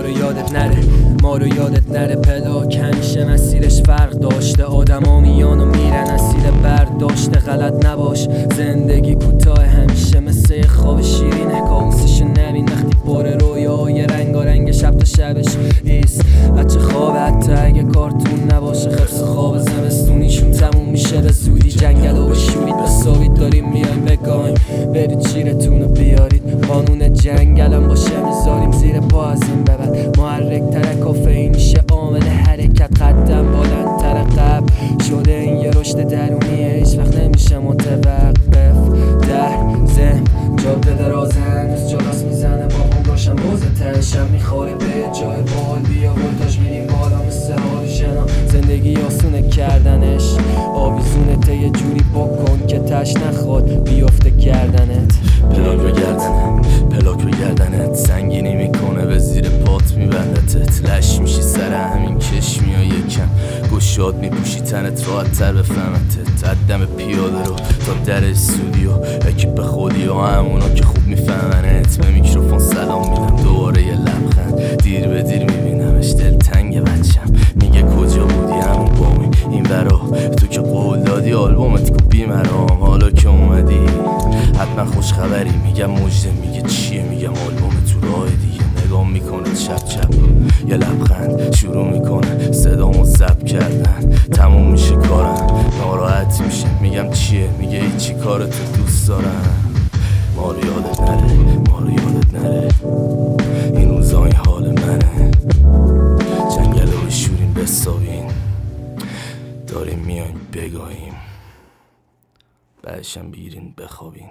رو یادت نره ما رو یادت نره. پلاک همیشه مسیرش فرق داشته. آدما میان و میرن اسیر برداشته غلط نباش زندگی کوتاه. همیشه مثل خواب شیرینه. کابوسش نبین وقتی پر رویای رنگ رنگ شب تا شبش ایست بچه خواب حتی اگه کارتون نباشه خبس خواب رشد درونیه هیچ وقت نمیشه متوقف. در ذهن جاده دراز هنوز جلاس می‌زنه با هم روشن باز ترشم می‌خوره به جای بال. بیا ولتاژ میریم بالا مثل حال شنا زندگی آسونه کردنش آویزونه ته یه جوری بکن که تش نخواد بیفته کردنت. پلاک رو گردنه پلاک رو گردنت. سنگینی می‌کنه به زیر پات میبندتت. لش میشی سر همین کشمی ها یکم گشاد میپوشی تنت راحت تر بفهمتت قدم پیاده رو تا در استودیو. اکیپ خودی و همونا که خوب میفهمنت به میکروفون سلام میدم. دوباره یه لبخند. دیر به دیر میبینمش. دل تنگ بچم. میگه کجا بودی؟ همون بامی این ورا. تو که قول دادی آلبومت کو بیمرام. حالا که اومدی. حتما خوش خبری. میگم مژده. میگه چیه؟ میگم آلبوم تو راه دیگه. نگاه می‌کنه چپ چپ. یه لبخند. شروع می‌کنه. چیه؟ میگه ای چی کارتو دوست دارم؟ ما رو یادت نره ما یادت نره. این روزا این حال منه. جنگل رو بشوریم بسابین داریم میایم بگاهیم. بعدشم بگیرین بخوابین